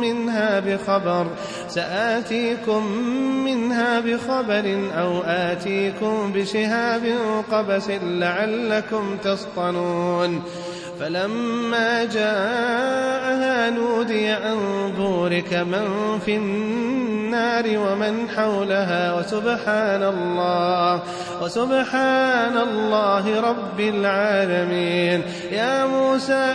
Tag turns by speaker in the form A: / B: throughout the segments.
A: منها بخبر سآتيكم منها بخبر أو آتيكم بشهاب قبس لعلكم تصطنون. فلما جاءها نودي أن بورك من في النار ومن حولها وسبحان الله وسبحان الله رب العالمين. يا موسى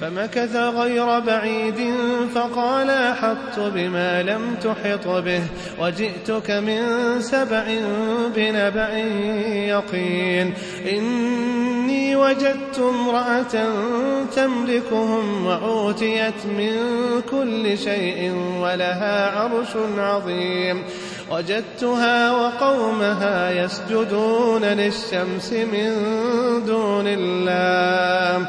A: فمكث غير بعيد فقال أحطت بما لم تحط به وجئتك من سبع بنبأ يقين إني وجدت امرأة تملكهم وأوتيت من كل شيء ولها عرش عظيم وجدتها وقومها يسجدون للشمس من دون الله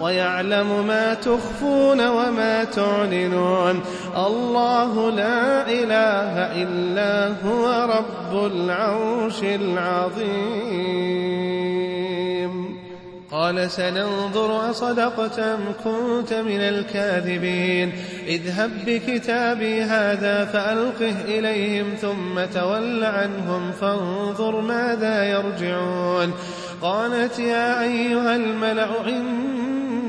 A: ويعلم ما تخفون وما تعلنون. الله لا إله إلا هو رب العرش العظيم. قال سننظر أصدقت أم كنت من الكاذبين. اذهب بكتابي هذا فألقه إليهم ثم تول عنهم فانظر ماذا يرجعون. قالت يا أيها الملأ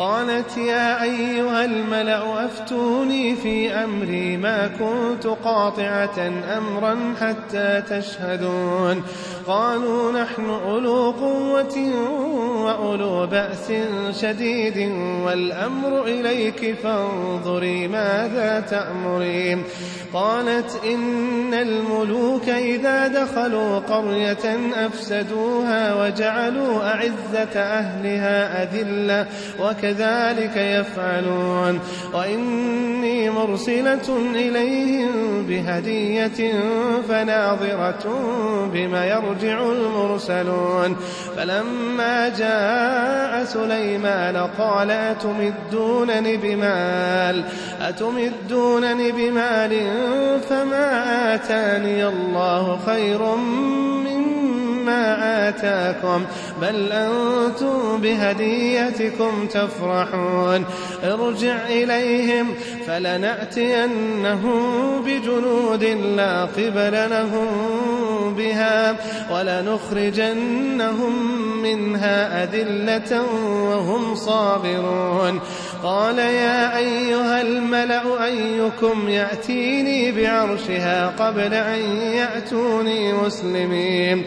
A: قالت يا أيها الملأ أفتوني في أمري ما كنت قاطعة أمرا حتى تشهدون. قالوا نحن أولو قوة وأولو بأس شديد والأمر إليك فانظري ماذا تأمرين قالت إن الملوك إذا دخلوا قرية أفسدوها وجعلوا أعزة أهلها أذلة وكذلك يفعلون. وإني مرسلة إليهم بهدية فناظرة بما يرجع المرسلون. فلما جاء سليمان قال أتمدونني بمال؟ أتمدونني بمال؟ فما آتاني الله خير آتاكم بل أنتم بهديتكم تفرحون. ارجع إليهم فلنأتينهم بجنود لا قبل لهم بها ولنخرجنهم منها أذلة وهم صاغرون. قال يا أيها الملأ أيكم يأتيني بعرشها قبل أن يأتوني مسلمين.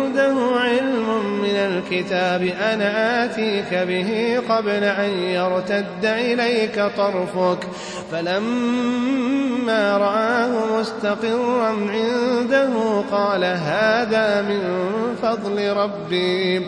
A: الكتاب أنا آتيك به قبل أن يرتد إليك طرفك فلما رآه مستقرا عنده قال هذا من فضل ربي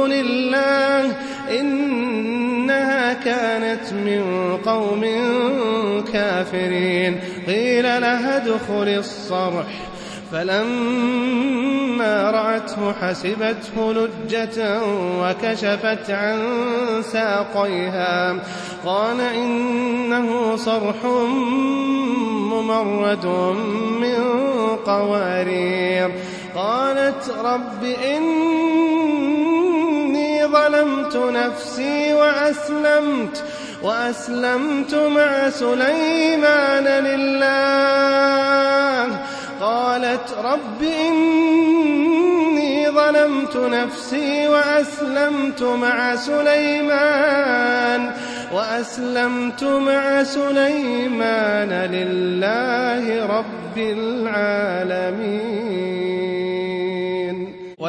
A: قوم كافرين. قيل لها ادخل الصرح. فلما رأته حسبته لجة وكشفت عن ساقيها. قال إنه صرح ممرد من قوارير. قالت رب إني ظلمت نفسي وأسلمت. وأسلمت مع سليمان لله. قالت رب إني ظلمت نفسي وأسلمت مع سليمان. وأسلمت مع سليمان لله رب العالمين.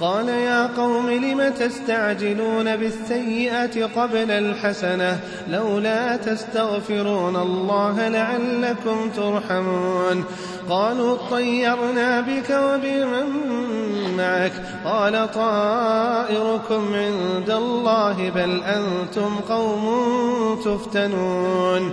A: قال يا قوم لم تستعجلون بالسيئة قبل الحسنة لولا تستغفرون الله لعلكم ترحمون قالوا طيرنا بك وبمن معك قال طائركم عند الله بل أنتم قوم تفتنون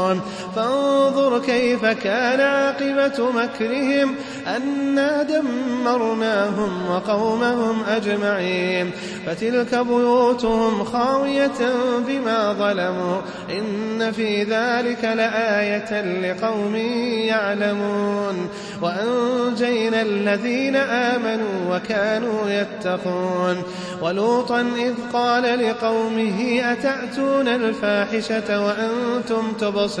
A: فانظر كيف كان عاقبة مكرهم أنا دمرناهم وقومهم أجمعين. فتلك بيوتهم خاوية بما ظلموا إن في ذلك لآية لقوم يعلمون. وأنجينا الذين آمنوا وكانوا يتقون. ولوطا إذ قال لقومه أتأتون الفاحشة وأنتم تبصرون؟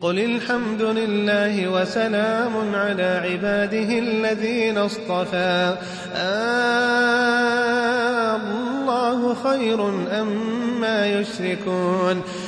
A: قل الحمد لله وسلام على عباده الذين اصطفى. آه الله خير أما يشركون.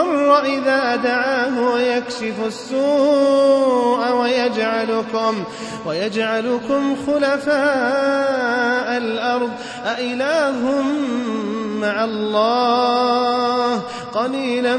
A: المضطر إذا دعاه ويكشف السوء ويجعلكم ويجعلكم خلفاء الأرض. أإله مع الله؟ قليلا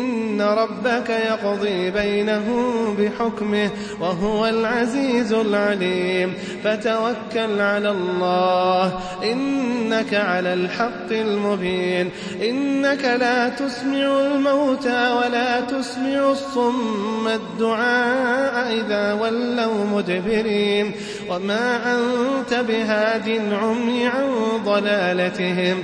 A: ربك يقضي بينهم بحكمه وهو العزيز العليم. فتوكل على الله. إنك على الحق المبين. إنك لا تسمع الموتى ولا تسمع الصم الدعاء إذا ولوا مدبرين. وما أنت بهاد العمي عن ضلالتهم.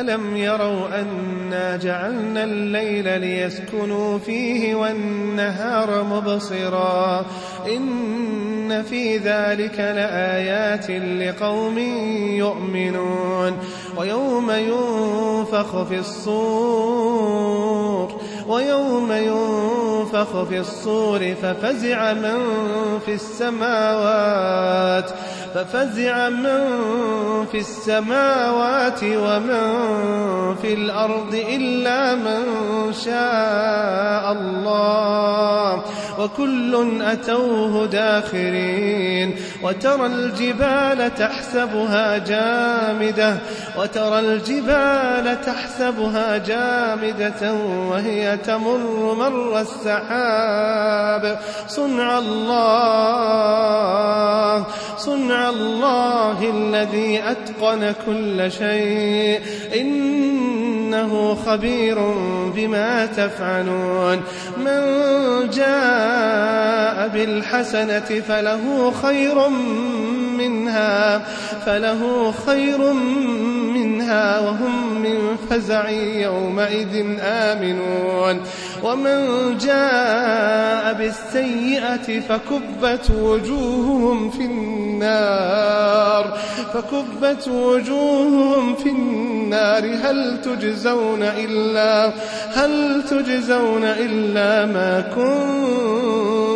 A: ألم يروا أنا جعلنا الليل ليسكنوا فيه والنهار مبصرا إن في ذلك لآيات لقوم يؤمنون ويوم ينفخ في الصور ويوم ينفخ في الصور ففزع من في السماوات ففزع من في السماوات ومن في الأرض إلا من شاء الله. وكل أتوه داخرين وترى الجبال تحسبها جامدة وترى الجبال تحسبها جامدة وهي تمر مر السحاب صنع الله صنع الله الذي أتقن كل شيء. إنه خبير بما تفعلون. من جاء بالحسنة فله خير منها فله خير منها وهم من فزع يومئذ آمنون. ومن جاء بالسيئة فكبت وجوههم في النار. فكبت وجوههم في النار. هل تجزون إلا هل تجزون إلا ما كنتم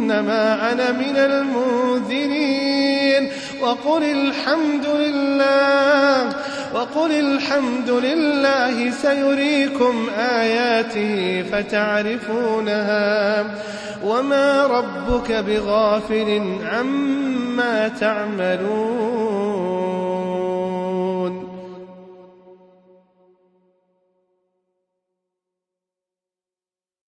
A: إنما أنا من المنذرين. وقل الحمد لله وقل الحمد لله سيريكم آياته فتعرفونها. وما ربك بغافل عما تعملون.